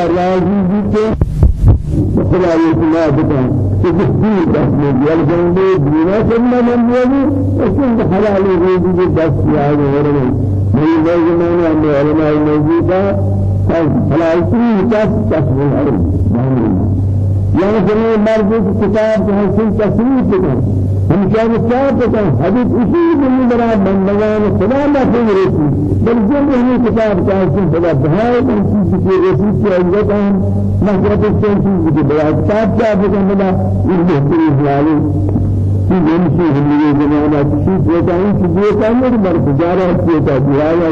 خدا راضی بھی کہ خدا یہ سنا بتا کہ کس بھی دس میں دل من ہوئی اس حلال روزی کے دس یاد ہو رہے ہیں میری زمانے میں علماء موجود ہے حلال کی دس دس ہیں يعني جميع مرض كتاب تحسين تصريف كتاب هم كانوا كتاب حديث أشياء من برا بندگان خدا في رسي بل جميع هم كتاب تحسين خدا بهاي من چیز کی رسي کی عزت هم مهجرت سے چیز کی بلا كتاب کیا بکن بلا یہ بہتری حلالی کی جنسی ہمیں زمانہ چیز ہوتا ہے کہ یہ کام ہے بر تجارت ہوتا ہے دعایا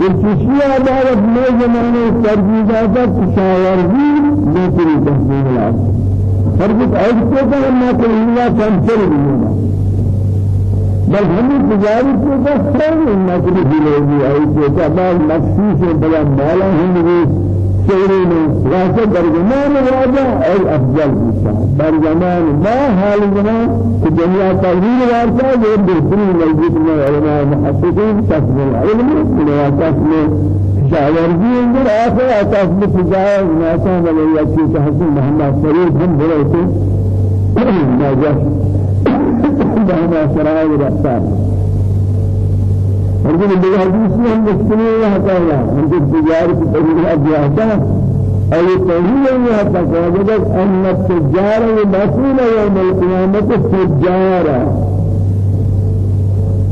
ہے جو کہ اب بسیار ہے بالکشی عدالت میں زمانے ترجیحات تشاورزی دوسری تحصیلات فرق ایسے کا ہم نہ کریں کم چل رہی بل ہمیں تجارت کو بس خیر نہیں نہ کریں لوگی ایسے کا بعد مخصوص بلا مالا ہوں سيرين واسه برجمان واجا أي أفضل بيشا برجمان ما حال زمان الدنيا تغيير وارثة غير بهترين موجود من علماء محققين كسب العلم من واساس من شاورزي عند آخر أساس بتجاه ناسا ولا ولكن بالحديث هم يستمعون هذا من التجارة في الأجيال أي تهيئ حتى فوجدت أن التجارة مسؤول يوم القيامة التجارة.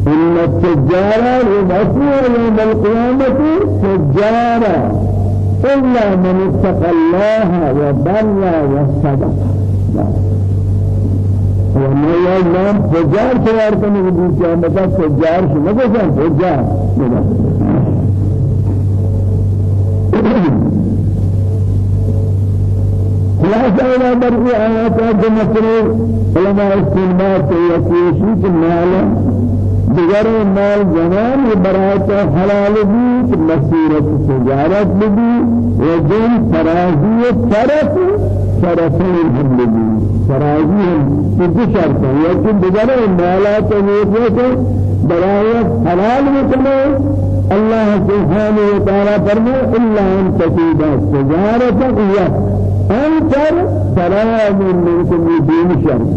إن التجارة مسؤول يوم القيامة تجارة إلا من اتقى الله وبر وصدق. وما يوم فجار تيار كن يقول كيا متى فجار شو. ما كان فجار. خلاصة إلى برء آيات جمسر علماء استنباط يكيشي المال دیگر مال جنان برایت حلال بھی مسیرت تجارت بھی وجن فرازی طرف طرفين هم بھی فرازی هم کچھ شرط ہے لیکن دیگر مالات نیت برایت حلال بکنے الله سبحانه وتعالى فرمى إلا أن تفيد التجارة إياه أنتر فرام منكم بدون شرط.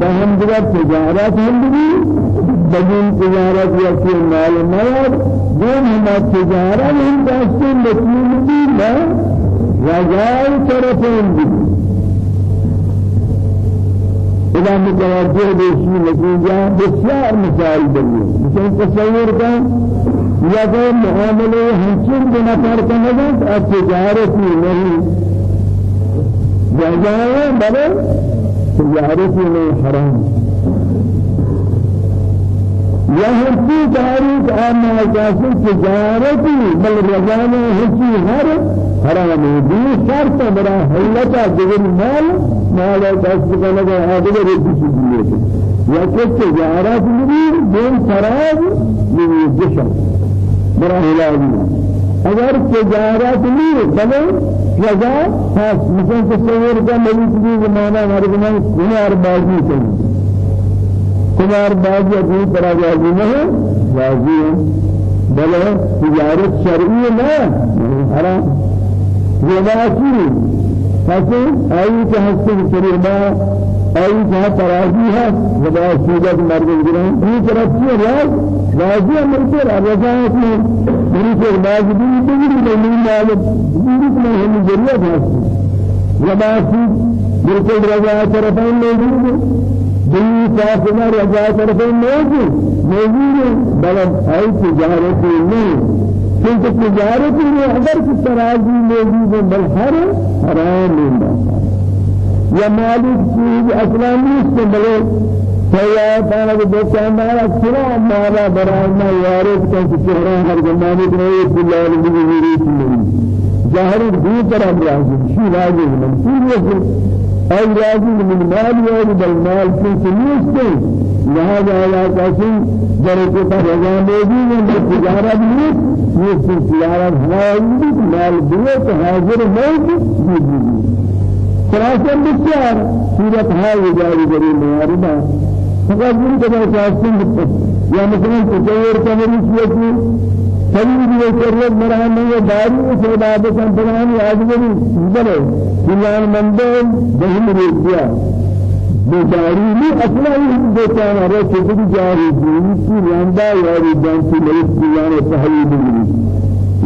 بهم دیگر تجارت هم بھی بدون تجارت یا کوئی مال مال دون ہم تجارت ہم داشتے مسلم بھی نہ رجاء طرفین بھی إذا متوجه بشيء نتيجة بسيار مثال بني مثل تصور كان يا كان معاملة هنشر بنفر كنجد التجارة نہیں جاء بل تجارة نہیں حرام. يهدي تاريخ أما جاسم تجارتي بل رجانا هسي هر حرامي دي شرط برا حلتا جبن مال مال دست كنا هذا رد سجلت يا كتجارات لي بين فراد من جشم برا هلالي اگر تجارت لی بلے رضا خاص مثل تصور کا ملک بھی زمانہ ہمارے زمانے کنار بازی کریں کمار باجی اپنی طرح راضی نہیں راضی بل تجارت شرعی نہ حرام زباسی فاسے آئی کے ہستے شریعہ آئی جہاں تراضی ہے زباسی جب مرد گران یہ طرف سے راز راضی أمر سے رضا ہے میری سے باز بھی بھی نہیں مال بھی نہیں ہم ضرورت ہے زباسی بالکل رضا طرفین نہیں دنیا کافنا رجا کرتے نہیں موجود بلد ہے تجارت نہیں کیونکہ تجارت میں اگر کی ترازی موجود ہے بل ہر حرام نہیں یا مالک چیز أصلا نہیں سے بلے فیا تانا کو دکاندار اکثر مالا برائنا یارت کا چہرہ ہر زمانے ایک بلال بھی میری تھی. ظاہر دو طرح راضی شی راضی منصور أي راجل من مال يوم بالمال في سنوسته لهذا على كاسين درجة رجاء موجود من التجارة بيت يسوع تجارة هواي مال بيت حاضر موجود. خلاصة بسيار سورة هاي جاري جاري مهارنا فقط من كذا كاسين يا مثلا تصور كمري شيء سبيل يكرر مرام داري سيدا بكم فلان يعجبني بلے فلان مندل دہم رجیا بیچاری بھی أصلا ہی بیچارہ رہے چھوٹی جاری جیلی کی لاندا یاری جانتی ملک دیان تحلیل بھی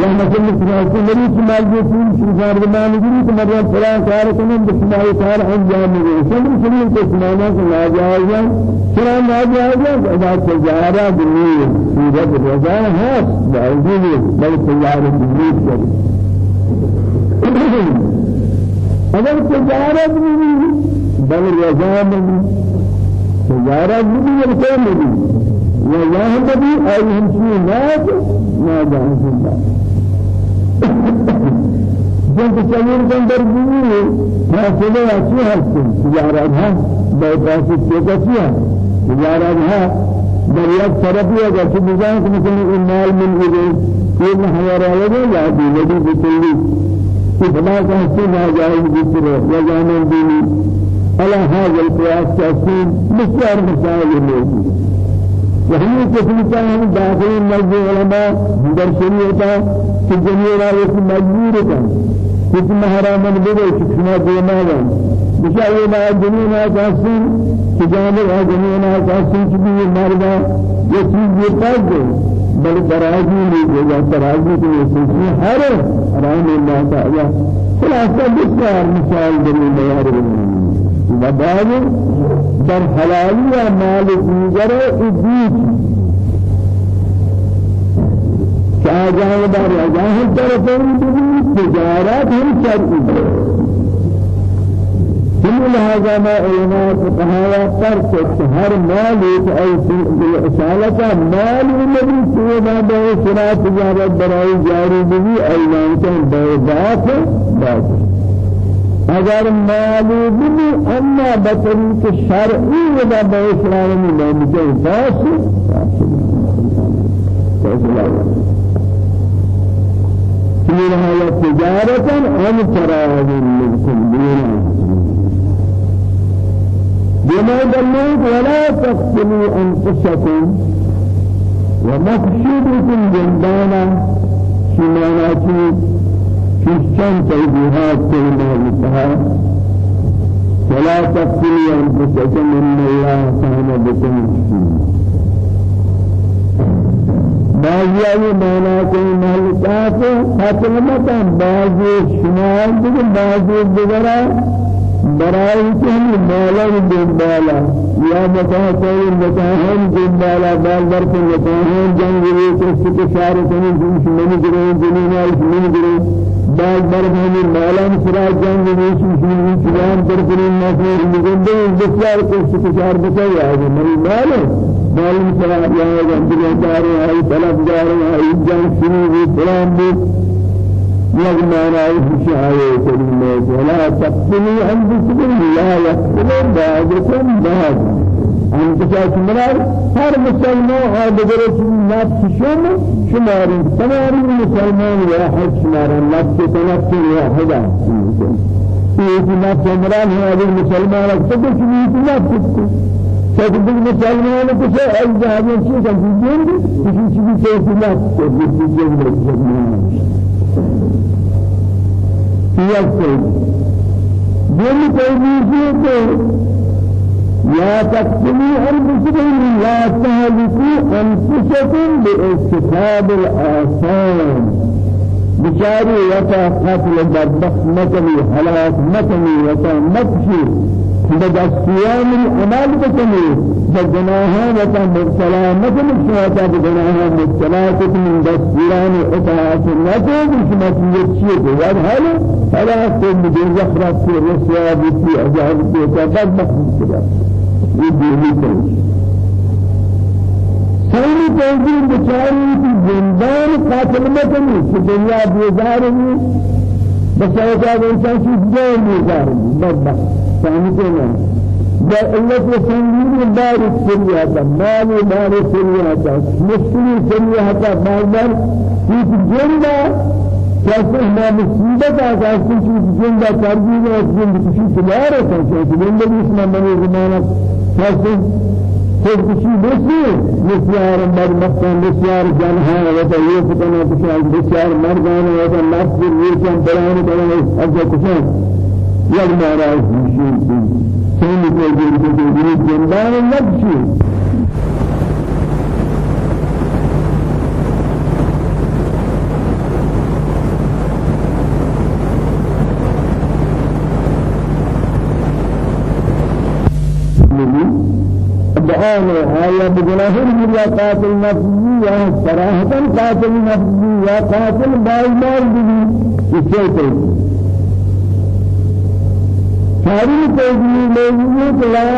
یا مثلا سماعتی مری شمال جسیم شمار زمان گری تو مرد فلان کار کنن بشماعی کار انجام میده شمال شمال کو سمانا کو ناجائزا فلان ناجائزا ادا تجارہ دنی سیرت رضا ہے باوجود بل تجارہ دنی کری اگر تجارت نہیں بل رضا نہیں تجارت نہیں ہے یا یہاں بھی اور ہم سے نہ نہ جان جن تصور کن در بینی فاصله اچھی هستن تجارت ها باید چه کسی ها. تجارت ها در یک طرفی اگر چه نظام که مثل این مال من گره این حوارا لگه یا دیگری بکلی که بلا کهستی ناجائز بسره یا جانن دینی على هذا القياس تأثير بسيار مسائل موجود وهي كثيرة من داخل المسجد علماء در شريعة في الدنيا رأيت مجبور كان كت محرم بدو كتنا دينا بشاء ما الدنيا كاسين تجانب الدنيا كاسين كبير مردا يسير يقاد بل تراجي لي يا تراجي تو يسير هر رحم الله تعالى. خلاصة بسيار مثال دليل يا وبعد در حلالی و مال دیگر ادیت که آجاه در آجاه طرفین تجارت هم شرعی ثم لهذا ما علماء فقهاء فرق هر مال أي إشالة مال الذي سوى به تجارت برای جاری بھی ایوان کے بیضات باطل اگر معلوم اما بطریق شرعی و با اسلامی نمیده في نهاية تجارة عن تراض منكم دينا بما دلوك ولا تقتلوا أنفسكم ومخشبكم جندانا شماناتي كشان توجيهات كلمة لها ولا تقتلوا أنفسكم إن الله كان بكم بعضی آئی مانا کوئی محلقات قتل متا بعضی شمال دیگر بعضی دیگرہ برای کمی مالا دنبالا. یا متاہتین متاہن دنبالا. بال متاہن جنگلی کسی کشار کنی جنش منی گرے جنین آئیش منی گرے بعد برهانی مالان سرا جنگ نیشی شیری چلان در کنیم نفیر میگنده بسیار کسی کشار بسیار آگه مری مال؟ مالان سرا جنگ اندر داره آئی طلب داره آئی جنگ شیری سلام معنی خوشی آئے کریمه ولا تقتلوا انفسكم لا يقتل بعضكم بعضا. ان کجا شمار هر مسلمان آدگر نفس شم شمار تمام مسلمان واحد شمار نفس نفس واحد یہ نفس عمران ہے ابھی مسلمان تو کچھ نہیں نفس سبب مسلمان کو سے اجازت ہے کہ جن کسی چیز سے نفس کو جن یہ ہے دل کو لا تقتلوا أنفسكم لا تهلكوا أنفسكم باستفاد الآثام. بشاري وتا قتل بدبخت مكني هلاك مكني وتا مكشي. بدأ الصيام الأمال بكني بجناها وتا مبتلا مكني شواتا بجناها مبتلا من دستيران إطاعة النجو بشمات يتشيك وهذا هذا كل بدون يخرج في الرسوة بيتي أجاب بيتا بدبخت یہ دیوی کریں سانی توجیہ بچاری کی زندان قاتل کہ دنیا بیزار ہے بس انسان کی جان بیزار ہے بدبخت نہ با علت سنگین بار سریعتا مال سریعتا مشکلی سریعتا بار بار ایک جنہ کیسے ہم مصیبت آتا ہے کہ زندہ کردی ہے زندگی کسی تیار ہے کہ زندگی اس میں بنے زمانہ کیسے خود کشی بسی بسیار مرمختان بسیار جنها و تیه فتنه کشان بسیار مردان و تا نفس ریشان بران کنه از کشان یک مارا میشین سیمی که جور که جور جندان نبشی دعاء آية بجناه يا قاتل نفسي يا صراحة قاتل نفسي يا قاتل باي مال بني يسيطر ساری تجمیل لیلی کلا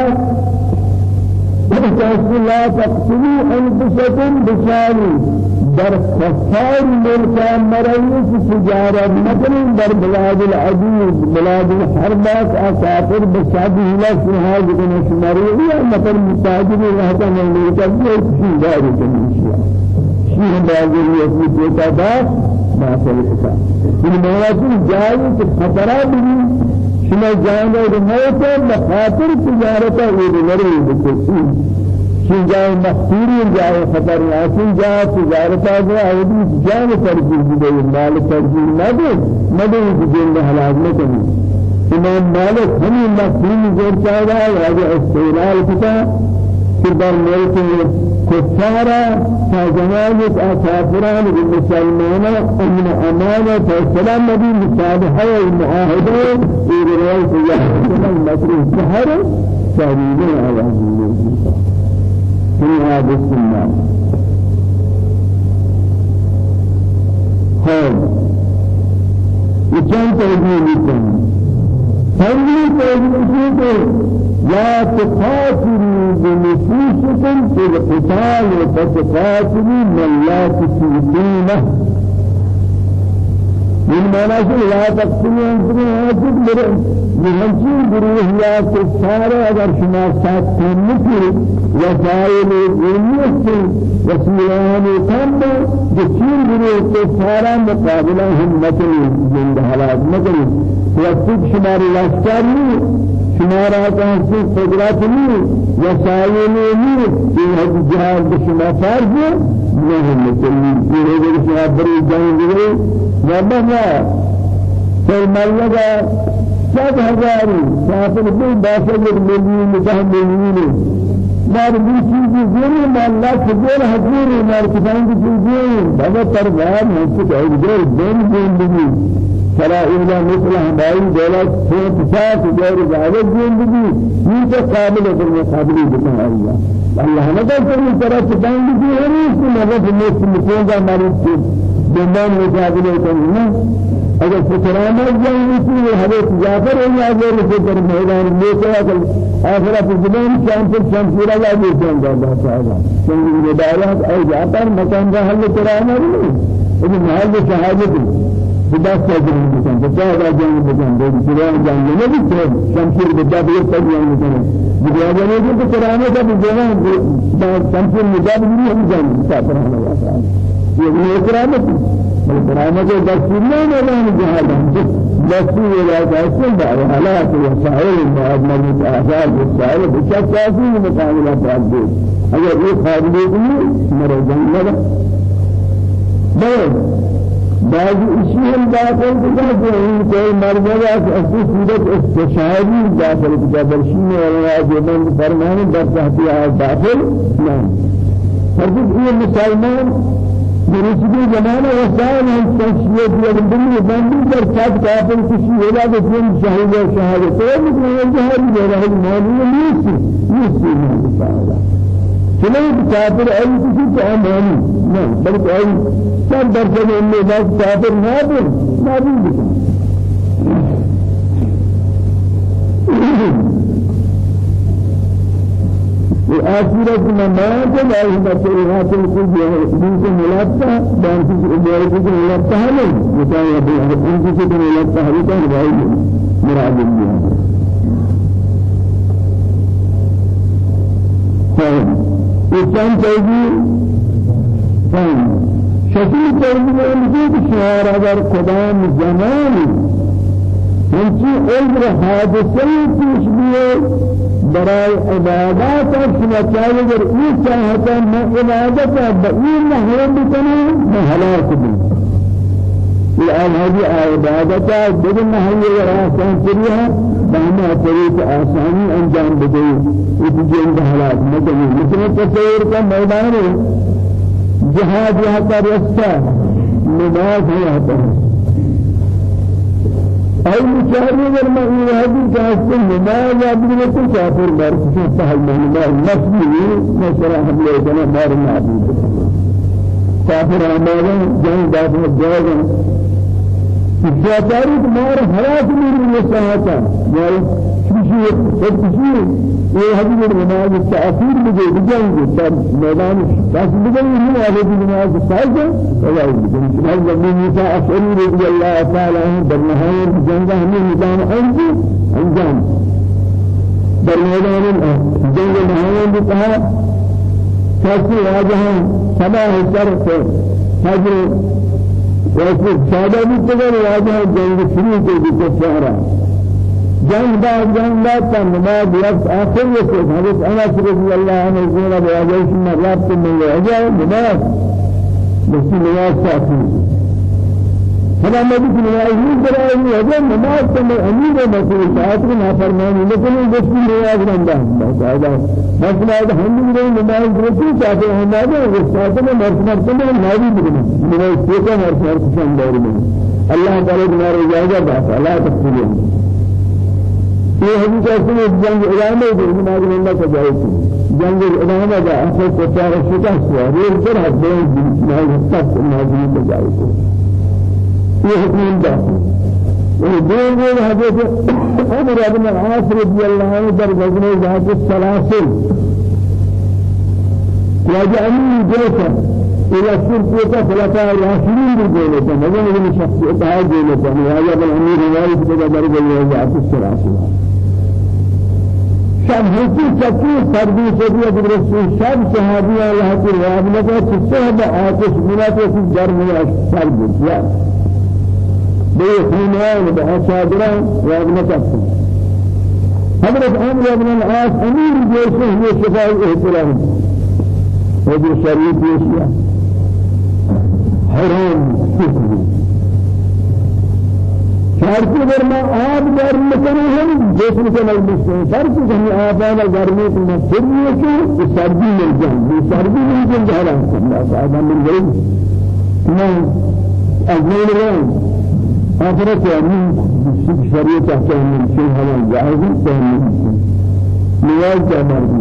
لا تقتلوا أنفسكم بشاري در كفار ملكا مرئيس تجارة مثلا در بلاد العديد بلاد الحربات بسعده لا سنهاج كنا شماريه مثلا مستاجر رهتا من ملكا بيت شيء داري كنشيا شيء بازر يسمي بيتا باس ما سلسا إن مواسم جائے کہ خطرہ بھی شما جانے موت بخاطر تجارتا یہ مرئی بکسی شين جاء مخصوري جاء خطر ياسين جاء تجارة جاء أودي جاء ترجيح بدي مال ما دي ما دي بجين حلال ما كني إمام مالك هم مخصوري زور چاهدا وهذا استغلال كتا كبر ملك كفارا فزمانك أكافران بالمسلمين أمن أمانة فالسلام نبي مصالحة والمعاهدة إذا رأيت الله المسرح سهر سهرين على الله في هذا السنة خير وكان لكم فهمي توجيه لا تقاتلوا بنفوسكم في القتال وتقاتلوا من لا تسيبونه من معنى لا تقتلوا أنفسكم بهمشين گروه یا کفار اگر شما ساتھ کنی وسائل علمیت وسیلان کم بچین گروه کفارا مقابلہ ہم نکلی جند حالات نکلی وقت شمار لشکری شمارا کانسی قدرت نی وسائل نی یہ جہاد شما فرض نہیں نکلی یہ شما بری جنگ گروه ربنا فالمريض صد هزاری کافر بھی باشد ملیون ملیون مار بھی چیزی زیری مالا کبیر حضوری مار کسان کی چیزی بابا تربار ہنسی کہ دیر دین زندگی فلا إلا مثل ہماری دولت سے پساس دیر جاوت زندگی یہ تو قابل ہے کہ قابل بکن اللہ اللہ نے کہا کہ اس طرح چکائیں گے کہ ہمیں اس کو مدد میں سے مکونگا کرنا اگر فکرانه جایی نیستی حضرت جعفر این اگر فکر میدان میشه اگر آخرت زمان شام پر شمشیر الله بیشتر دادا صاحب چون هدایت ای جعفر مکان را حل کرانا نہیں یہ محل شهادت بدست تجربه میکنن بجای جنگ بکن به جریان جنگ نمیشه شمشیر بجای یک تجربه میکنه. جریان جنگ که کرانا کا بجوان شمشیر مجاب نہیں ہم جنگ صاحب اللہ یہ کرامت برامج دستوریان اعلان جهاد دستور ولا دستور بعد حالات وسائل بعد من آثار وسائل بشر كافي مقابلة بعد اگر یہ خارجی بھی مرے جنگ بل بعض اشیاء داخل کجا کہ ان کوئی مرد ہے اصلی صورت استشاری داخل کجا برشین ولا جبن فرمان در تحت داخل. نہیں ہر یہ مسلمان برسول زمان وسائل التشهير والدنيا بندي در كاد كافر كشي ولا بكون شهيد شهادة تو مثل الجهاد غير المالي ليس ليس من تعالى كلا كافر أي كشي كأماني لا بل أي كان درجة من الناس كافر نابر نابر بكون وآخرة نماز لا يمثلها تلك جنس ملابسة بانك أمورك ملابسة هلين مثلا بانك ملابسة هلين كان رأي مراد الله فهم إنسان تيجي فهم شكل تيجي من شعار أگر قدام زماني هنچی عذر حادثه پیش بیه برای عبادات شما چاہیے اگر یہ چاہتا میں عبادت بئی محروم بکنوں میں ہلاک بھی الآن هذه عبادات بدون محل راسان سريها بهما طريق آساني أنجام بدي يتجين بحالات مثل مثل تصور کا میدان جهاد پر رستہ نماز ہے پر أي يهدي كاسم نماز يبني لكم كافر بارك في سهل من نماز مسلمي مثلا هم لنا مار معبود كافر أمانا جان دافع جاهزا إجاباري مار هلاك من المساهمة حدیث نماز تأثیر مجھے بجائیں گے سب میدان بس گے ہم آگے کی نماز فرض ہے اللہ بجائیں گے حضرت موسیٰ أشعري رضي الله تعالى عنه بالنهاية جنگا ہمیں نظام انجام انجام. در میدان جنگ نهاية بکہا کسی واجہ سبا سر سے حضر ویسے سادہ بھی تگر واجہ جنگ جنگ بعد جنگ بعد نماز وقت آخر يسوع حضرت أنس رضي الله عنه يقول بواجهش من رابط من وجه نماز بس نماز ساكن هذا ما بيجي نماز من براي وجه نماز كم أمير مسؤول ساعات ما فرمان لكن بس نماز رندا بس هذا بس هذا هم من نماز بريء ساعات هم هذا ساعات ما مرت مرت ما نادي بيجي نماز سيكون مرت مرت شان داري الله تعالى نماز جاهزة بس لا تقصدين یہ حدیث اصل جنگ ادامه ہے نماز اللہ کا جائز جنگ ادامه کا اصل پچار شکست ہے یہ پر حد ہے نماز تک نماز کا جائز ہے یہ حکم دا یہ دین دین حضرت عمر بن العاص رضی اللہ عنہ در غزوہ ذات السلاسل وجعلني جيشا إلى الشرطة خلفاء الراشدين بالجولة ماذا من شخصيتها جولة وهذا بالأمير وارد كذا درجة ذات السلاسل هیچی چکی سردی شدی درستی شب صحابی الله کی رواب لگا صحب آتش گرم سر بیا بے خیمان بے چادران رواب لگا حضرت عمر بن العاص امیر جیش میں شفاء احترام. وہ شریف پیشیا حرام شرطی در ما آب گرم میکنه هم جسم سے مجلس ہے شرطی کہ ہم آب آنا گرمی کو مفسر نہیں ہے کہ سردی مل جائے یہ سردی مل جائے جہاں اللہ تعالیٰ من گئی میں اجمل رہا آخرت امین شریعت احکام من شیء حلال جائز تهمل نیاز کا مرد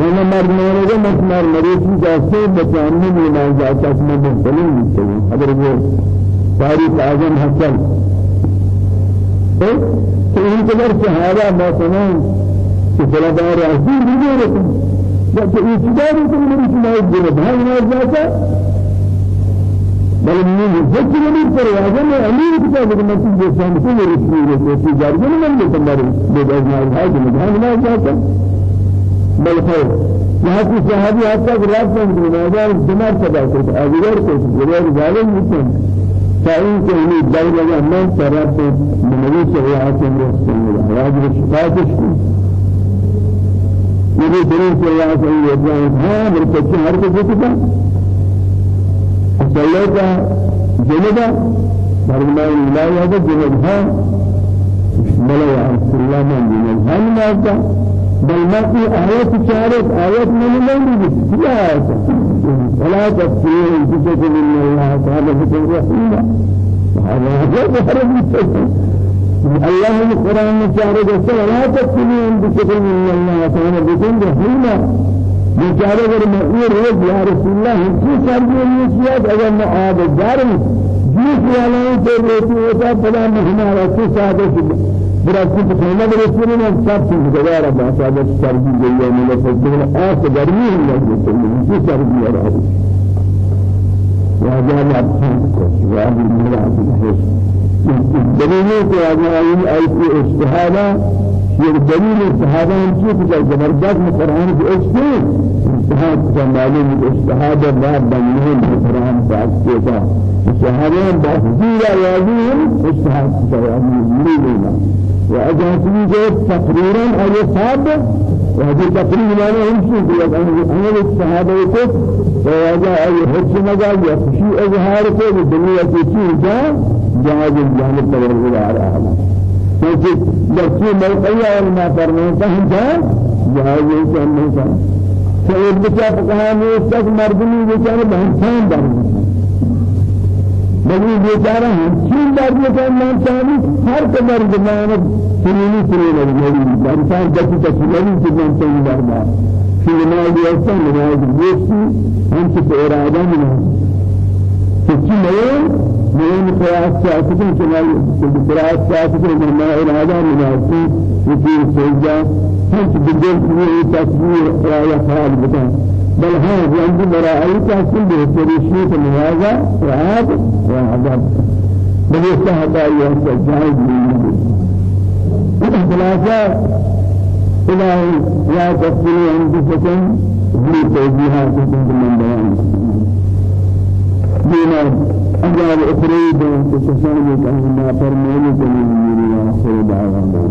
وأنا مرد مانے گا مسمار مریضی جاسے بچانے میں نازات تک میں مختلف نہیں چاہیے اگر ساری تعظم حسن. تو ان قدر صحابہ موتنان کہ صلابار عزیز بھی رکھیں لیکن اعتدار تو میری سمائی دینا بھائی ناز جاتا بل من ذکر من پر اعظم امیر کا خدمت جو سامنے میری رسول ہے کہ جاری من نے تمہاری بے جان ہے کہ بھائی ناز جاتا بل خیر. یہاں کی صحابی حتی کہ رات میں دماغ تباہ کرتا ہے اگر کوئی غیر ظالم نہیں فإن كان الدولة من من صلى الله عليه وسلم راجل شفاعتش الله عليه وسلم يقول ها بركة هر كذا صليت جنبا فرمان لا هذا جنبها بلا يا رسول الله من جنبها ما بل ما في آيات شارك آيات من الله لا. ولا تكفيه بشكل من الله تعالى بشكل رحيمة هذا حرم الله القرآن شارك ولا تكفيه بشكل من الله تعالى بشكل رحيمة بیچارے اگر مئیر ہو یا رسول اللہ ہمسی سردی نہیں کیا اگر میں آب جارم جیس والا تو روتی ہوتا کی سادہ براسي بخيمة برسول الله سب چیز دوباره با سادت سردی گئی ہے ملت الدول آس گرمی ہے لگی تو مجھے سردی ہے رہی وهذا أبخان وهذا المرأة الحس دليل کہ آجائیں ایسی اجتہادہ یہ دلیل اجتہادہ ہم چیز کہ زبردست قرآن کی اجتہاد کا معلوم اجتہاد باب بننے قرآن پاک کے کا اجتہادیں بحثیہ واضح اجتہاد کا واضح نہیں وأجازني جو تقريرا أي صاب وهذه تقريبا أنا همشي بيد أنا الصحابة يقول وهذا أي حج مجال يخشي إظهار كل الدنيا في شيء جاء جاهز الجانب تورد على أعلى لكن لكن موقعي وما فرمانته جاء جاهز الجانب شعور بچا فقهانی استاد مردمی بیچاره بهتان دارن بلی بیچاره همچین در میکنن من چاہیے ہر قدر زمانہ سنینی سنینی لگی انسان جتی جتی لگی کہ من چاہیے دربار في نماز يسان نماز يسي أنت في إرادة منها فكي مين مين قراءة سياسة كما قراءة سياسة من إرادة منها في سجدة أنت بدل في تصوير رأي خال بتاع بل هذا عندي مراعي تحصل من هذا وهذا وهذا. بل يستحق أيها السجاد من خلاصة إلهي لا تقتلوا أنفسكم في توجيهاتكم من بيان دينا أجاب أخرى بين تسمى كأن ما فرمانه من آخر دعوانا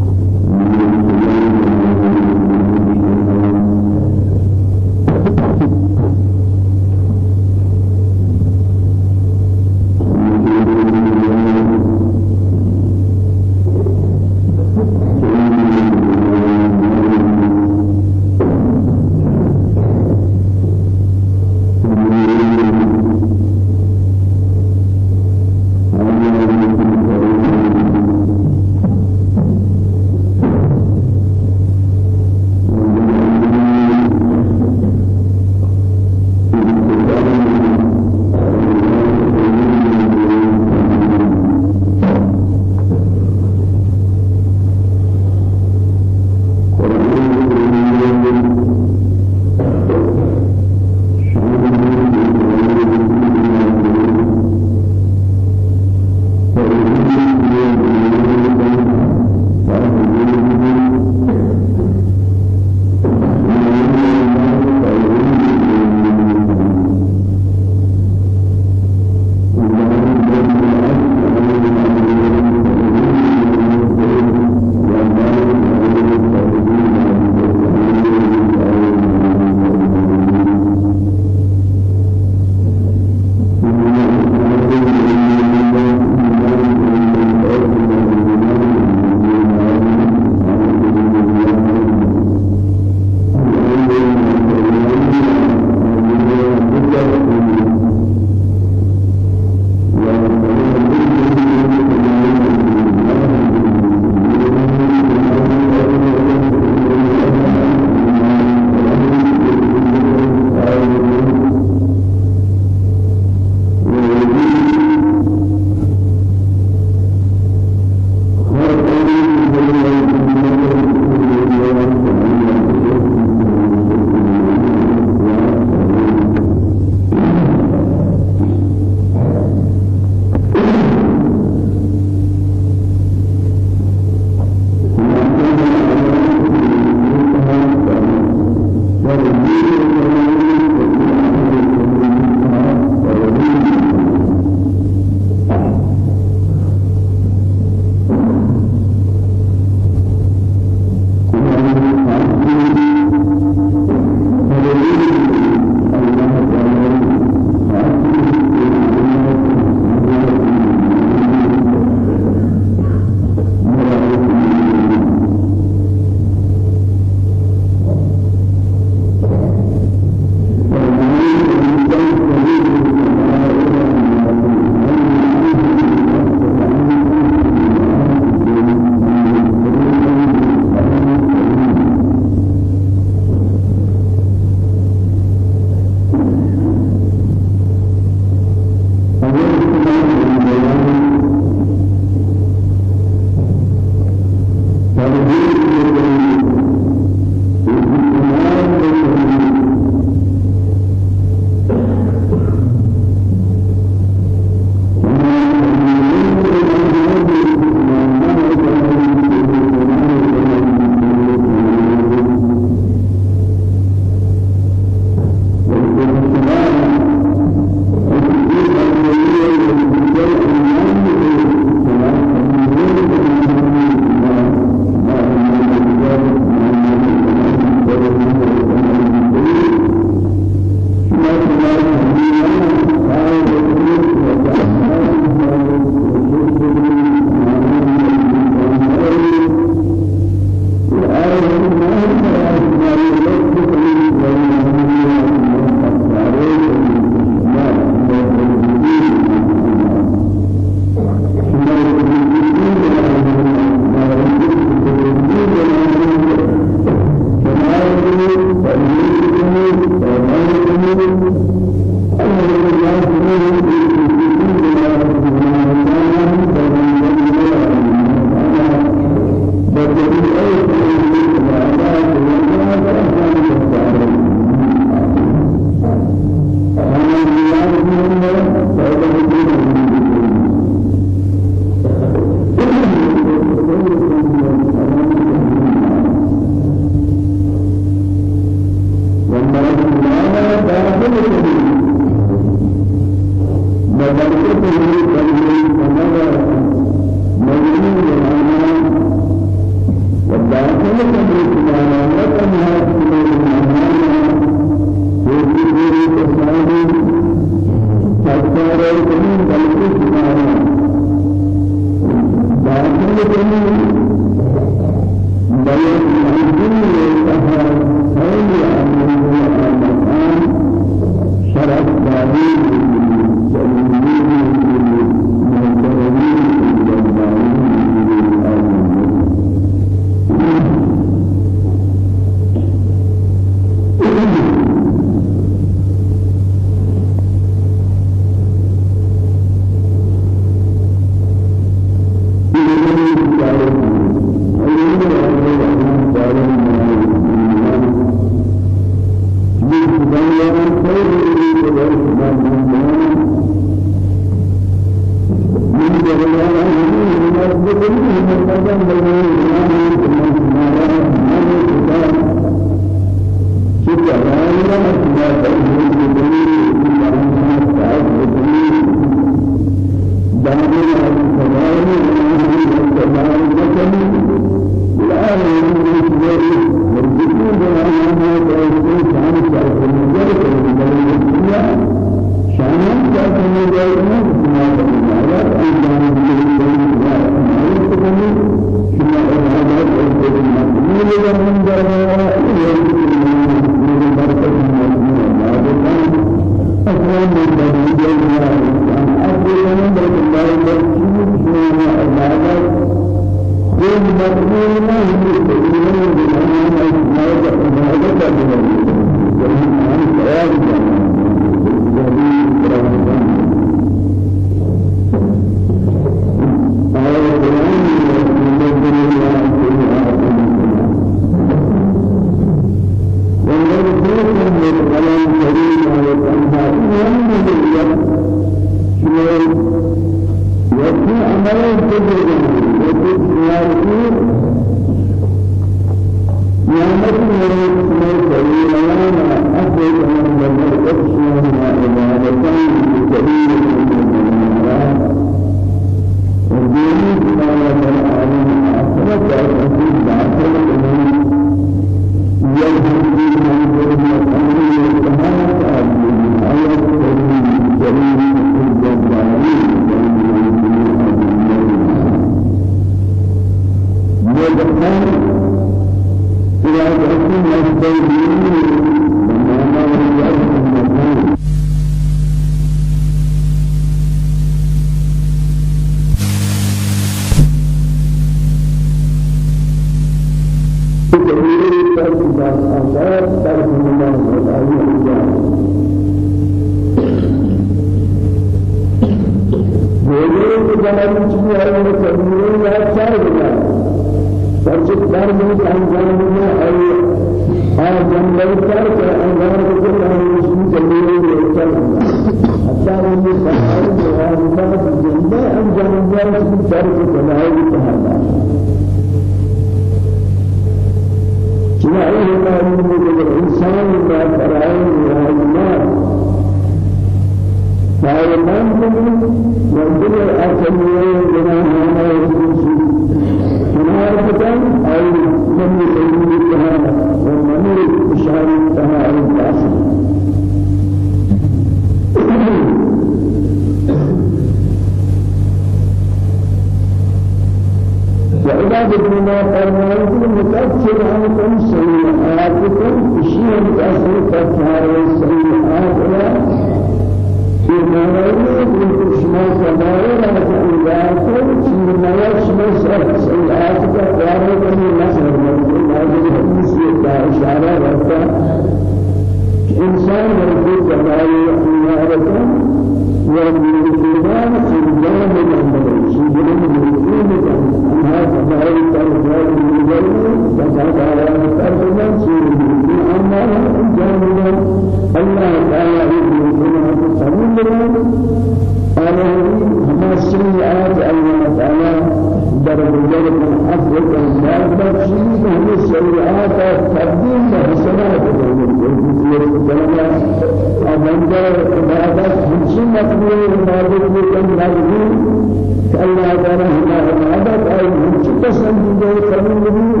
من تسلم جل قبول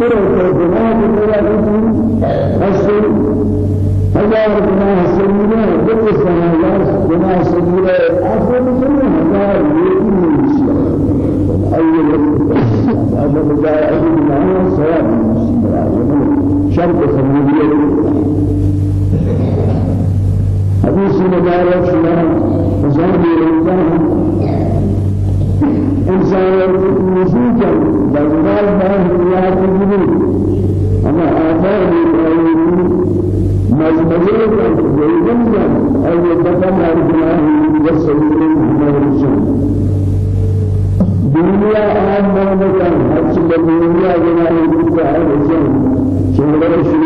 مرة جناه مرة أصل هزار جناه سمينا بس هزار جناه سمينا أصل سمينا هزار يكين أي هذا بجاء أي جناه سواب شرط سمينا حديث مبارك شما فزان بجمال ما هي تجري أما آثار مجموعة جيدا أو يتفهم أرجلاه وسيد المرسل دنيا عام مكان حج الدنيا جنا الدنيا الجن شغل شريك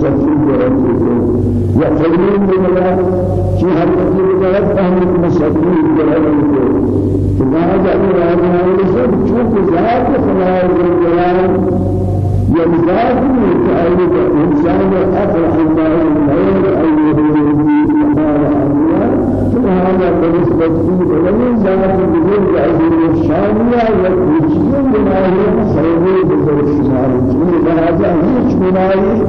بهم المستقيم بلده يقولون بلده شيء حركة بلده فهم المستقيم بلده فهذا هذا الشيء شوف ذات خلاه الجلال يمزاج من تعالى الإنسان أفرح الله الخير أي يهدي كمال الله فهذا بالنسبة لي ومن ذات الجلال عزيز الشامية من هذه سيدي بزر الشمال هذا هيش من هذه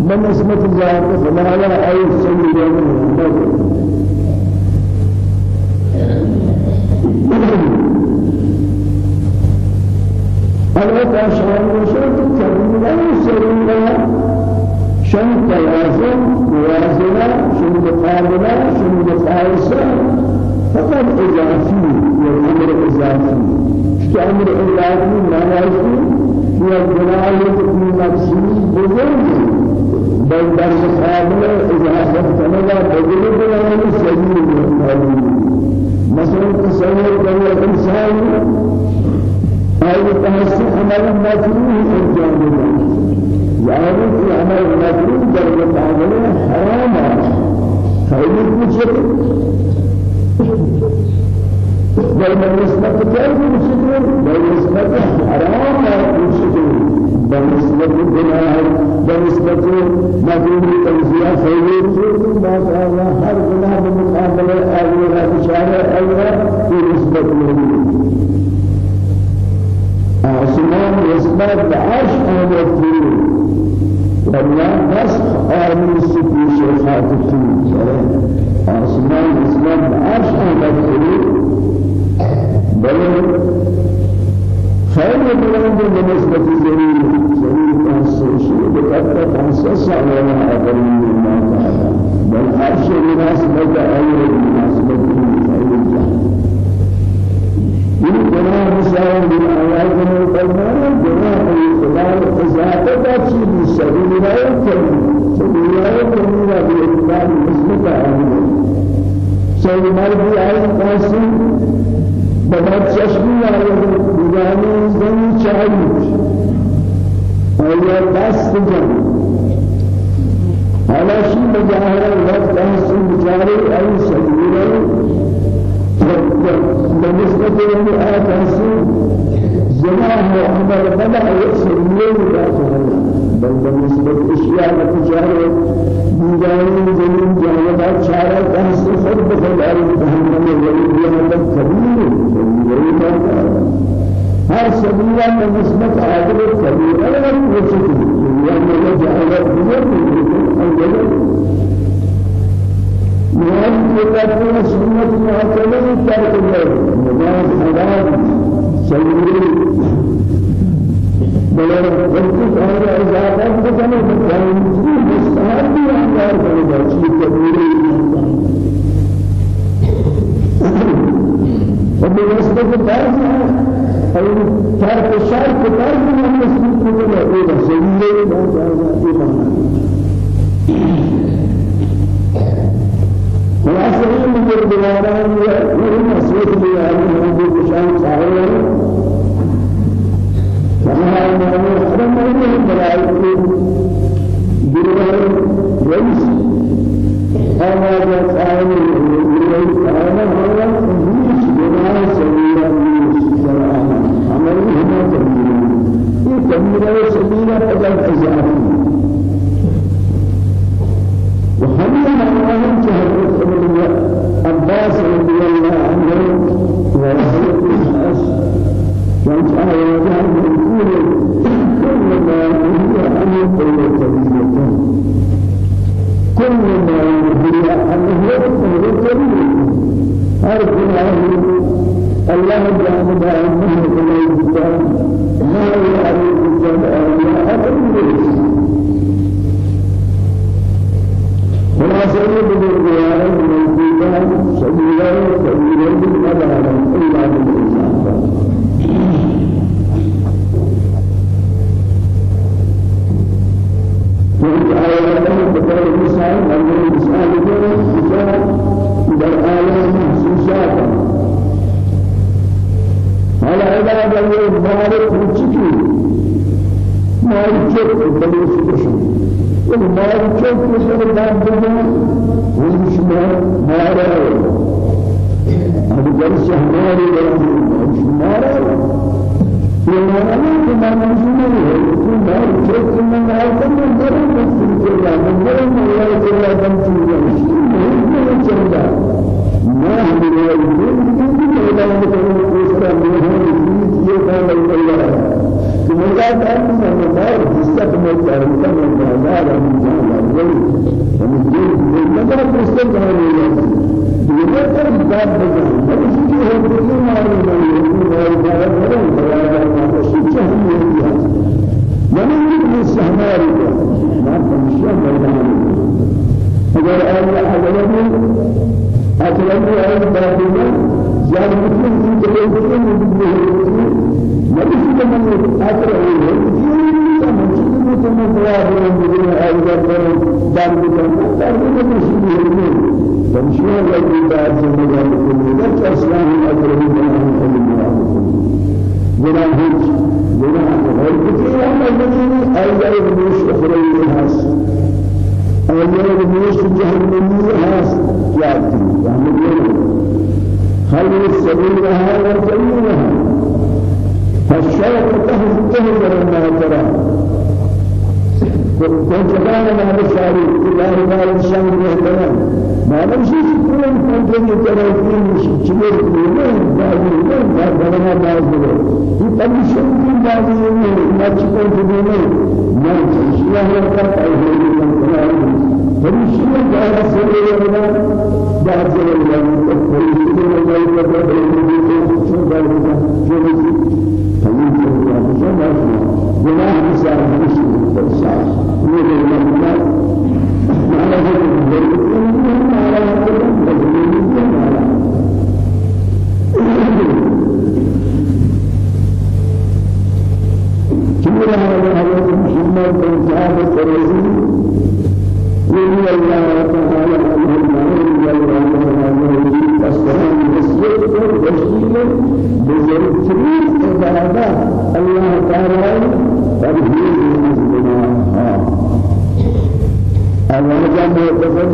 بالنسبة ذات خلاه أي سيد الله ألا تشعر وشرط كبيرا سريرا شن توازن موازنة شن مقابلة شن مقايسة فقط إضافي والأمر إضافي كأمر إضافي يجري هي الجلال في نفسه بزرگ. بل در مقابلة إضافة كما بجرد ولا سبيل مثلا تصور كما الإنسان أي تحسن عمل مجروح انجام يعني في عمل مكروه در مقابل حرام خير كل بل بالنسبة كيف مشكل بالنسبة حرام مشكل بالنسبة الجناح بالنسبة مدين التنزيه خير ما شاء الله هر جناح بمقابلة أولى بشارة أولى في نسبة له آسمان نسبة بعرش أولى فيه والله بس آمن سكي شيخات فيه آسمان نسبة بعرش أولى فيه بل خير بلند بالنسبة شی مجاهر وقت دست بچاره ای سبیره بالنسبة لآيات حسين زمان وعمر بلا يكسر الليل بل بالنسبة لأشياء التجارة ديواني زمين جانبات شارع خد بخد على جهنم ولي جانب كبير هر سبيلا بالنسبة عادل كبير أنا ما يوصل يعني جانب بزرگ نماز كتابنا سنة معتمد ترك الله نماز حرام سيدي بلر وقت هذا إضافة بكنا بكنا مستحب بأنوار كنا شيء كبير وبالنسبة للدرس أو ترك الشرط ترك من المسلمين كله إذا سيدي ما جاء خلاصة من الدواران وهم مسؤول بهذه الأمور شان صحيح فما أنه حرم عليه الملائكة بالغير رئيس أما جاء أنا أصلا هو باطل يعني مثل في تلوث نبي كمان اثر هو ثم ثواب من دون أيضا دار بجنة دار بجنة شبيه فمشي الله في بعض الزمان كله لا تسلم أكره من أهل الله ولا هج ولا غير كثير أما الذين أيضا يبنوش أخرين الناس أيضا يبنوش جهنمي الناس احتياط هل السبيل هذا جميل فالشوق تهجر ما ترى وجبان ما بشاري إلهي ما الشام يهدران ما نمشي شكرين كنتم يتراكين شكرين كنين بعضين ما بلنا بعضين يتبع شكرين بعضين ما شكرين كنين ما شكرين كنين فريشين جاء سيدنا الله بعد ذلك فريشين جاء بعد ذلك شو قال شو بيجي فريشين جاء شو قال جناح بسار فريشين بسار يقول الله ما له ذلك ما له ذلك كبيرة هذا حضرت محمد بن سعد القريشي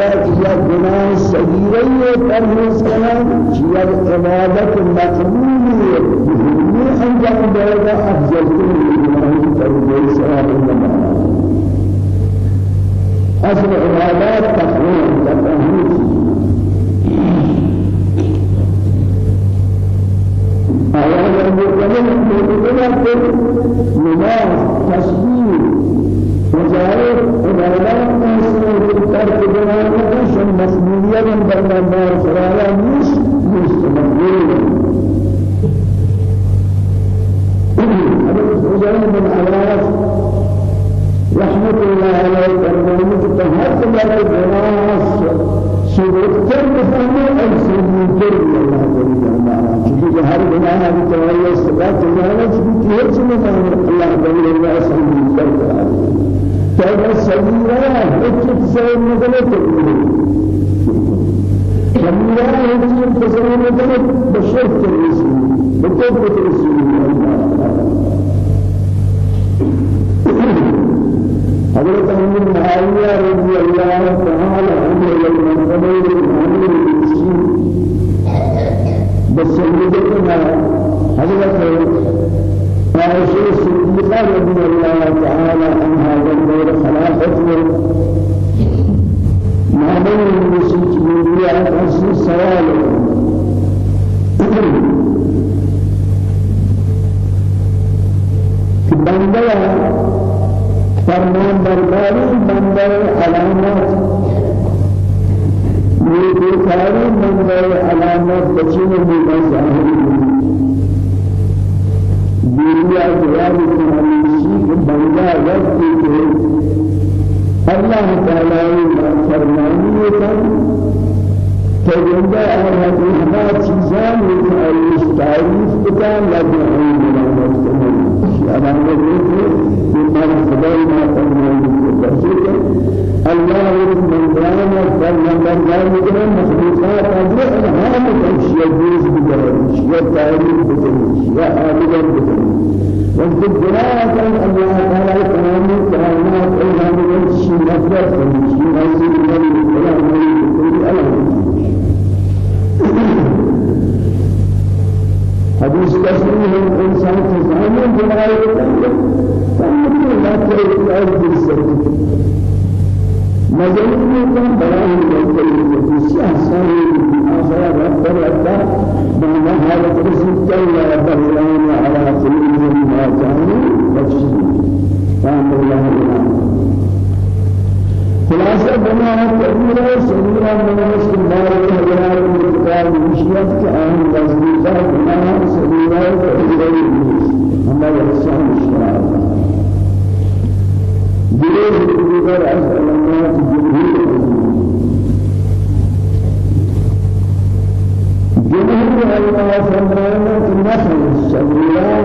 وعلا يا جناح صغيرة ترمز كلام يا عبادة مقبولة بهذه أنجام درجة أفضل من الله تعالى سلام الله أصل عبادات تقويم تقويم آيات المكمل مكمل نماز تسبيح وجائر عبادات مسؤول ترك جنابه شن مسؤولية من برنامج سرايا مش مش مسؤول وجائر من عبادات رحمة الله عليه فرمانه تهت الله جناس سبوتر بفهمه أي سبوتر الله جل وعلا چونکہ ہر گناہ کی توجہ صفات جانا چونکہ ہر چیز میں الله جل وعلا سبوتر کرا توبہ صغیرہ ہچ سے مدد کرے مثلا بشر الرسول بتوبة الرسول الله حضرت عمر معاوية رضي الله تعالى عنه قبل الأمير المسلم بس سيدتنا حضرت عائشة الصديقة رضي الله تعالى عنها جنبه خلافته ما بين المسلمين من أصل سوال بندلا فرمان برداری بندے علامات یہ بیکاری بندے علامات بچین میں ظاہر دنیا جواب ہمیشی کے بندہ وقت کے اللہ تعالی فرمانی کہ بندہ اور ہمارا چیزان ہے تعریف بتا لگے ہیں علامة ذكر بمن خدای ما فرمائے تفسیر الله من كلام فرمان بردار میکنه مخلوقات اجر انها متشیع جوز بگره یا تعریف بکنه یا عابدان بکنه وقت الجلال كان الله تعالى كلام كلامات إلهام من شيء نفرت من شيء نزيد من كلام من كل ألم حدیث تصریح انسان تزامن کرتے سامنے لا بالسر مزید میں کم بیان کرتے ہیں کہ سیاسی آخر رب رب بنا حالت رسول الله بلغنا على سبيل كانوا يفسدون فان الله خلاصة بنا كبيرة سبيلا من استمرار الهجرات المتقال بمشيئة كأن تزويجا بنا سبيلا كبيرة إبليس أما يحسن الشرع دليل كبيرة أسأل الله جمهور جمهور الله فرمانا النخل السبيلا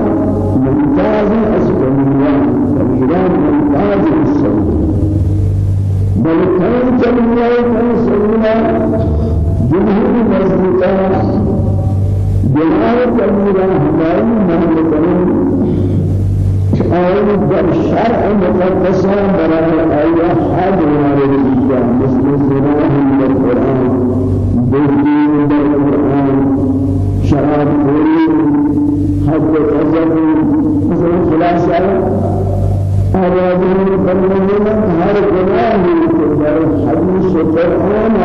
ممتاز أسبوعيا سبيلا ممتاز السبيلا بل كان جميع سيدنا جمهور مزبوطا جمال جميع هداي مهلكين آية در شرع مقدسة برای آية حد وارد مثل سناه القرآن بردين القرآن شراب خوری حد قذب مثلا خلاصہ آوازیں میں ہر گناہ کے در حدیث قرآن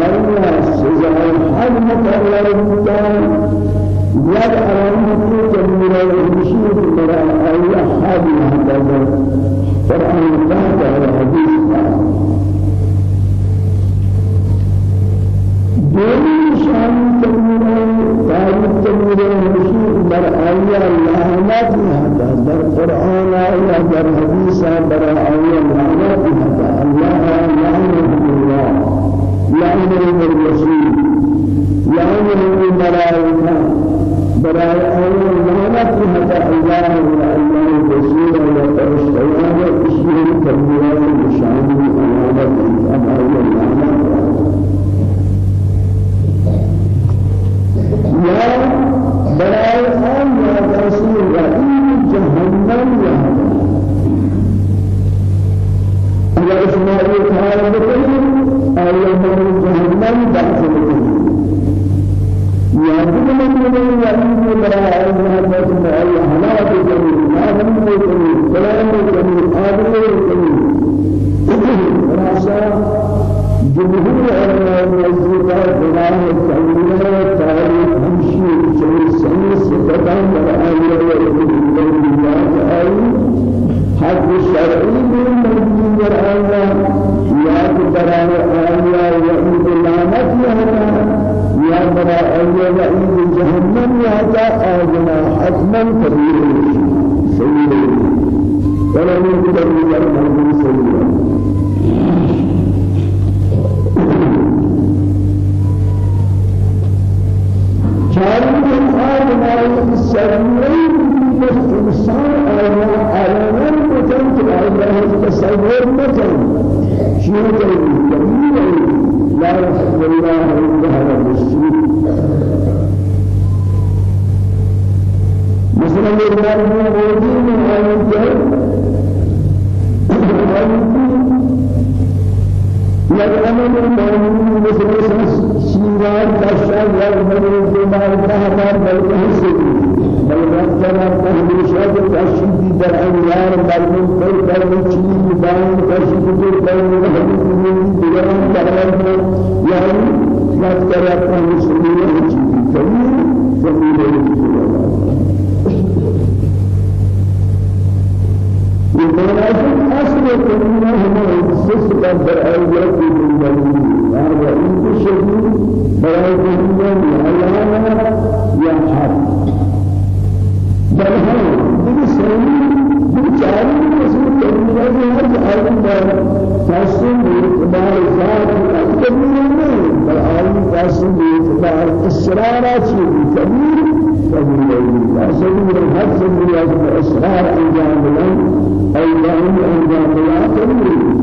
آیا سزا حد مقرر بودن یک علامت کبیره وشیط برا آیا حد هذا قرآن قرآن حدیث دومی شان تمیر تاریخ تمیر مشهور بر آیا لعنت هذا در قرآن آیا در حدیث بر آیا لعنت هذا الله لعنه الله لعنه الرسول لعنه الملائكة بر آیا لعنت هذا الله الله الرسول وترشحنا بشيء تمیر شان علامة أمر الله. یا برای آن یا رسول رحیم جهنم یا شما یہ کار بکنید آیا من جهنم داخل کنید یا بکنید یا این برای آن حضرت معاویه حالات کنید نادم کنید سلام کنید آدم کنید خلاصہ جمهور علماء المسجد بناه التعليم تاريخ همشي جميع سنة ستدان برآية والإنجاز آي حد من مجموع برآية يا برآية آية وعيد اللعنة يهنا يا برآية وعيد جهنم يهتا آجنا حتما كبير سيدي ولم يكن ذلك سيدي چاروں در بل من كل بل شيء بان كشيد در بل حديث من ديان بل يعني يذكر أن سيران شيء كبير كبير المناسب أصل كلمة هنا السس قدر أيات من دليل هذا إنت شديد بيان كلمة علامة يا حد بل هو بسرعة بچاری مسئول کبیرہ جو ہے کہ عالم پر تحسن باعتبار ذات کبیرہ نہیں بل عالم تحسن باعتبار اصرار چیز کبیر کبیرہ صغیر حد سے اصرار انجام لن انجام انجام لا کبیر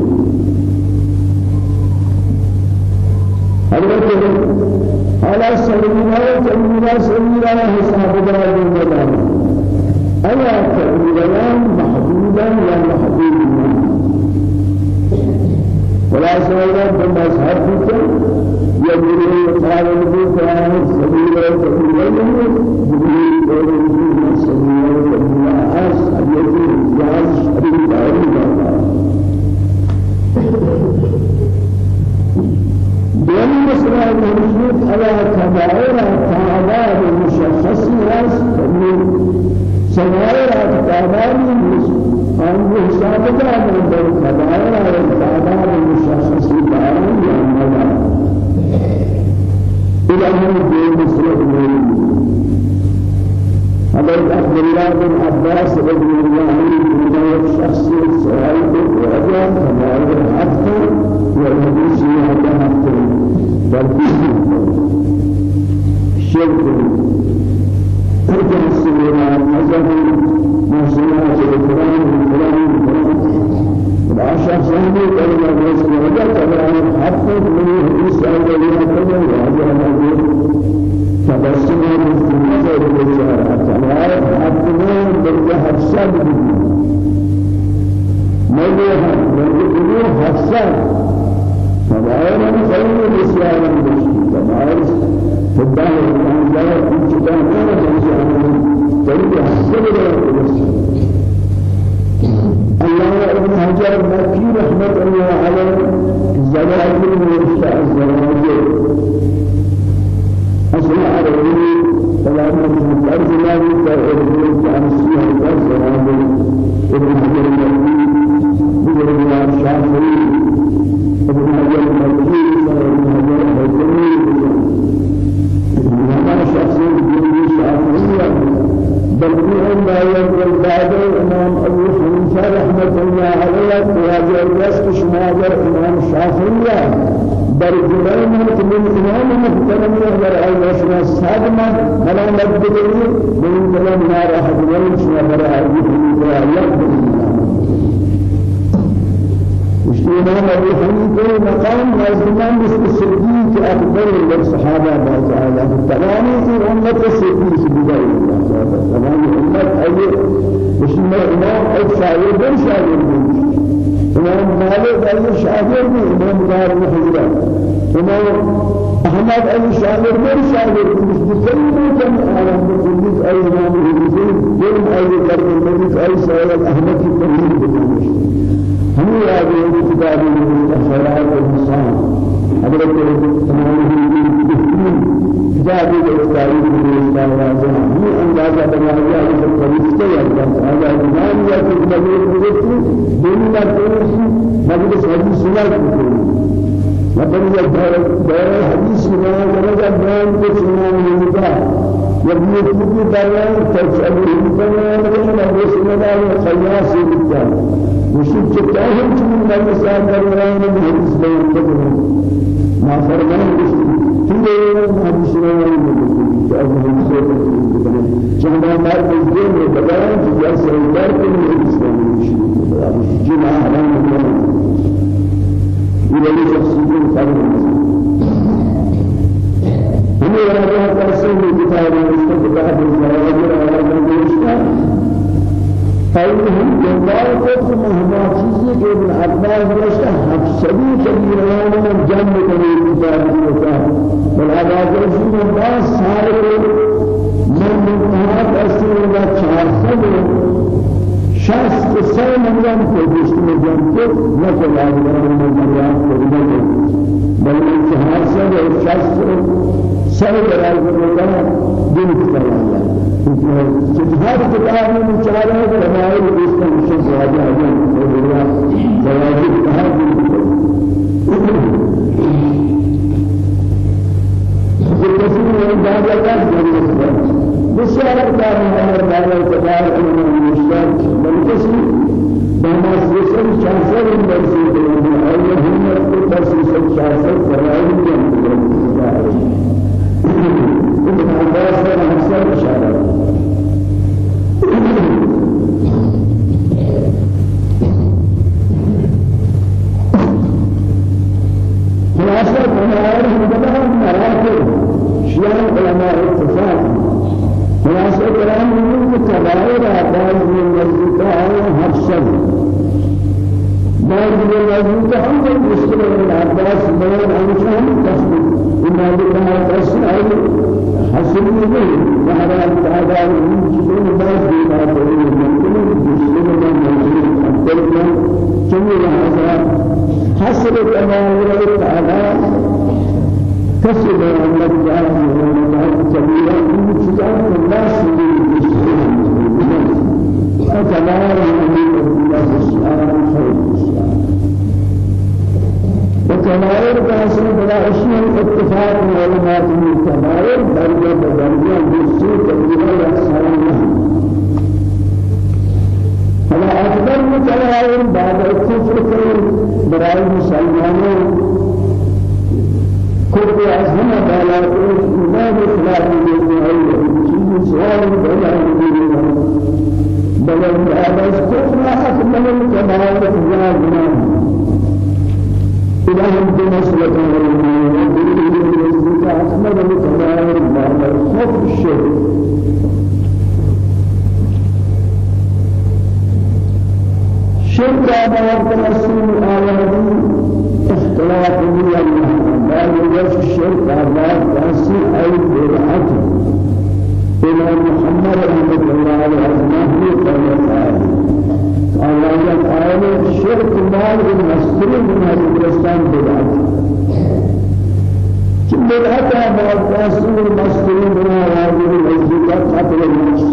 حضرت سبيل الله سبيل الله حساب دار ألا تقريبا محدودا يا محدودا ولا سوى بمذهب يجري تعالى بكرام سبيل تقريبا جبريل قول سبيل تقريبا أس أبيتي جاز أبي سوائر كتابان أن حساب كتاب من كبائر كتابان المشخص داران يعمل إلى أن يكون مسلم حضرت عبد الله بن عباس رضي الله عنه من الشخص سوائر وأجا كبائر حتى والحديث هذا حتى بل شرك حتى السيرة مذهب مسلمات القرآن القرآن القرآن العشاء سنة كلمة بس كلمة طبعا حتى من حديث أو كلمة كلمة هذا هذا تبسم المسلمات الرجال حتى حتى من درجة حفصة مجرها مجرها حفصة فبعيرا خير الإسلام المشكلة فبعيرا حبان الإسلام لا يجب أن يكون طريقة السبب الله ابن حجر مكي رحمة الله على الزواج والإشاء الزواج أصلا عربي سلام من الأرض لا يتعرض عن السياح الزواج ابن حجر مكي بجرد الله الشافعي ابن حجر ملا مدبري من كلام نار أحد من شنا برا أي إمام أبي حنيفة مقام نازمان مثل الصديق أكبر من الصحابة بعد تعالى تمام أمة الصديق بداية تمام أمة أي مش إمام شاعر بن شاعر امام مالك أي شاعر امام دار الحجرة امام احمد أي شاعر من شاعر بكل كم عالم بكل أي امام الحجرة يوم أي كرب الملك أي شاعر أحمد الكريم بكل هم هذه الكتاب من الخيرات والإنسان حضرت تمام جابي الإسرائيل من الإسرائيل هم أندازة بنايا للفريستة يا هذا الإمام يا كتابه بيجي دين لا تنسي مجلس حديث سنة مثلا يا دار دار حديث سنة كذا بيان كسنة من الكتاب يبني كل بيان تجعل البيان ولا بسنة ولا خلاص الكتاب وشوف كتابهم من مجلس هذا الإمام من حديث بيان ما فرمان كل هذه سنوات من أجل السيد جمع ما تزين وبدأ في السيدات من الإسلام جمع حرام إلى شخصيين فرد هم يرى تقسيم الكتاب المستقبل بالزواج على المشترك فإنهم جمال قسم مهما چیزی کہ ابن عباس رشا حفصبی کبیران من جنب کنی کتاب کتاب بل عباس رشید عباس سارے من منتهات أسیر و چهارصد شخص ملیون کو دشتی جنب کو نکل آدمان من مریان کو نکل بل چهارصد شخص سه برای کردن دین کتاب جهاد كتاب من شرائع الرمائل بيستن الشمس هذا هذا زواج الجهاد بالكثير من بعض الناس بسيارة كتاب من بعض الكتاب من المشتاق بالكثير بما سيسر شاسر من برسي بلنا أول هم تسيسر شاسر فرائل من ابن عباس رحمه الله خلاصة كمال مدبر مراتب شيان علماء كبائر بعض من الزكاة وحفصل بعض من الزكاة هم المشكلة من العباس عن شان تصديق إن هذه تسأل حسن منه وهذا هذا من شيء بعض ما تقول من كل المشكلة من الزكاة جميع هذا حسب كمال تعالى كسب أن الله كبيرا من شجاع الناس فكمال من الله الشعار خير الشعار وكمال كاسم بلا أشياء اتفاق علماء من كمال درجة بدرجة بالسوء كبيرا يحصل له فلا أكبر متلاعب بعد الكفر برای مسلمانوں كل عزمنا بالا إيمان إخلاق من أول شيء سؤال بلا بل هذا الكفر أكمل الكمال جاهنا إلهم بمسلك والإيمان أكمل الكمال بعد الخوف الشرك شرك آباد رسول آيات اختلاف من الله. بعد وجه الشرك آباد رسول أي برعة إلى محمد رحمة الله عليه وسلم قال تعالى الشرك مال المسلم من هذه الإسلام بدعة بدعة بعد تأثير المسلم من هذه الأزواج قتل النفس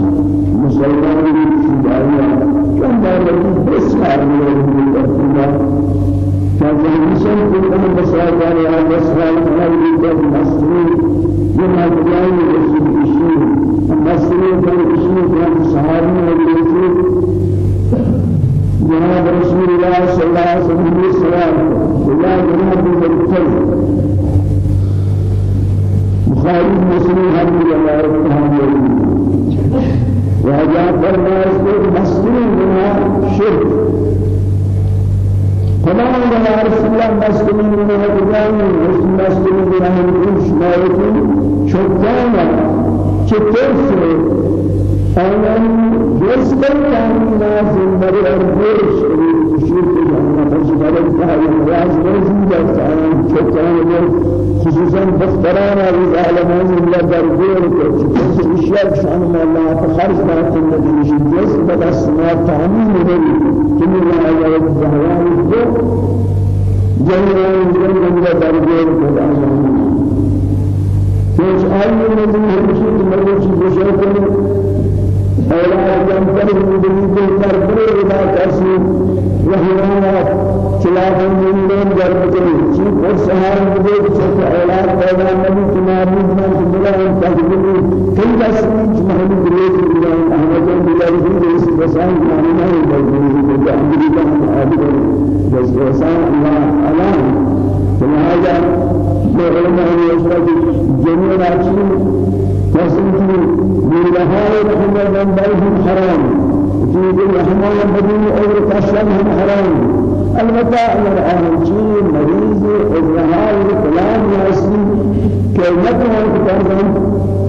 مسلمان بالسجاية كم مرة بسحر من هذه الأزواج فالمسلم كل مسلمان على مسلمان هذه الأزواج مسلم من هذه الأزواج الشيء مسلم كان الشيء كان صحابي والرسول جناب رسول الله صلى الله عليه وسلم ولا جناب الكل بخاري مسلم هم جماعة التهامل وجاء فرماس کو مسلم بنا شرك تمام جماعة رسول الله مسلم بنا بجاني مسلم بنا مش مالك شكانا چطور آنان دوست کردن لازم برای ارزش شیر جهان پس برای فهم راز نزدیک است آنان چطور خصوصا بختران از عالمان الله در دور که اشیاء شان الله فخرج دارد نتیجه جس بدست ما تعمیم نمی که می آید جهان دو جنرال جنرال در دور که آنان كيف آية حرام في بالرحمة بدون أول كشفهم حرام البتة الآن شيء مريض البهار كلام ياسين كلمة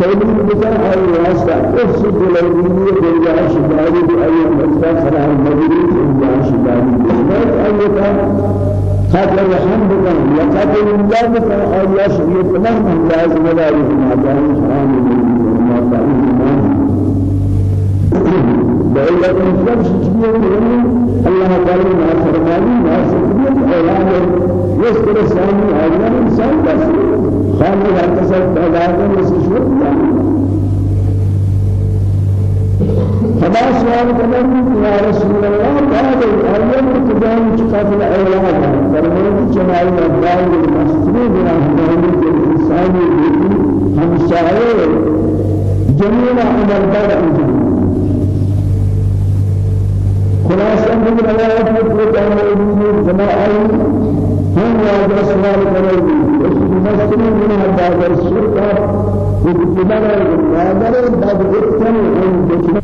تولي بكر أي واسطة. أفسد للدنيا بالجاه شبابي بأي مصدر خلاه المدري بالجاه شبابي بسمات أيها خاطر بكم يا خاطر الله أو يا شريف من لازم لا يكون هذا حرام. بإلا إنسان شكيه الله تعالى ما فرماني ما شكيه أولاد يذكر سامي هذا إنسان بس. خامل هكذا تعالى مسجود فما سؤال كمان يا رسول الله هذا الأيام تجاه شقاق الأولاد فرمان جماعة الأبرار المسلمين من أهل الإنسان هم شاعر جميع عمل أنجم خلاصة من الآيات التي تعمل جماعة هم يا رسول الله المسلمين من بعد الشرك وبتبرر بعد بعد الإثم